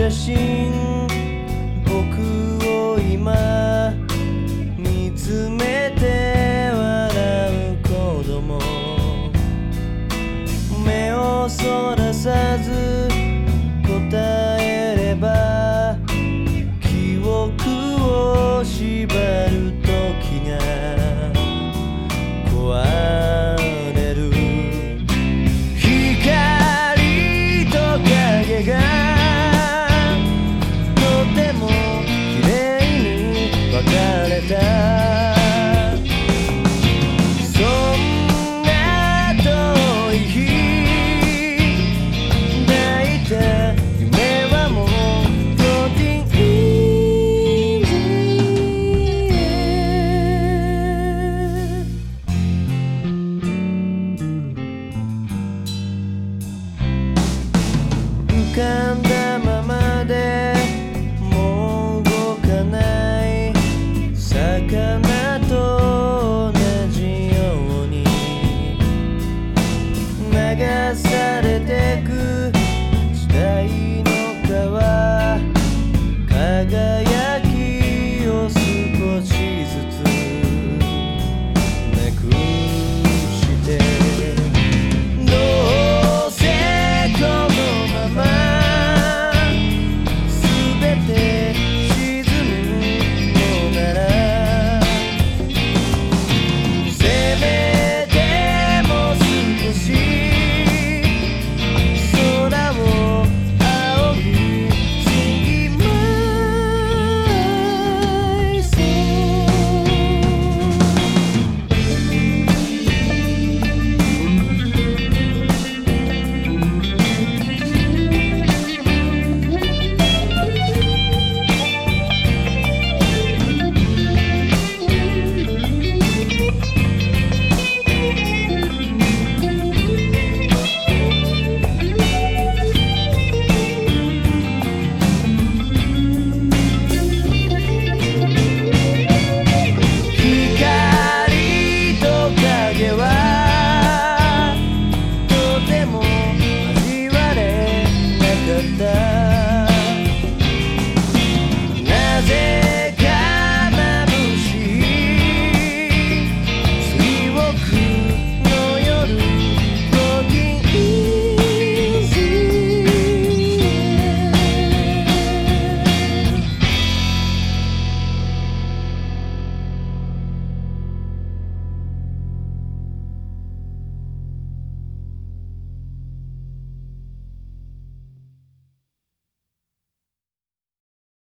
写真僕を今掴んだままでもう動かない。魚と同じように流されてく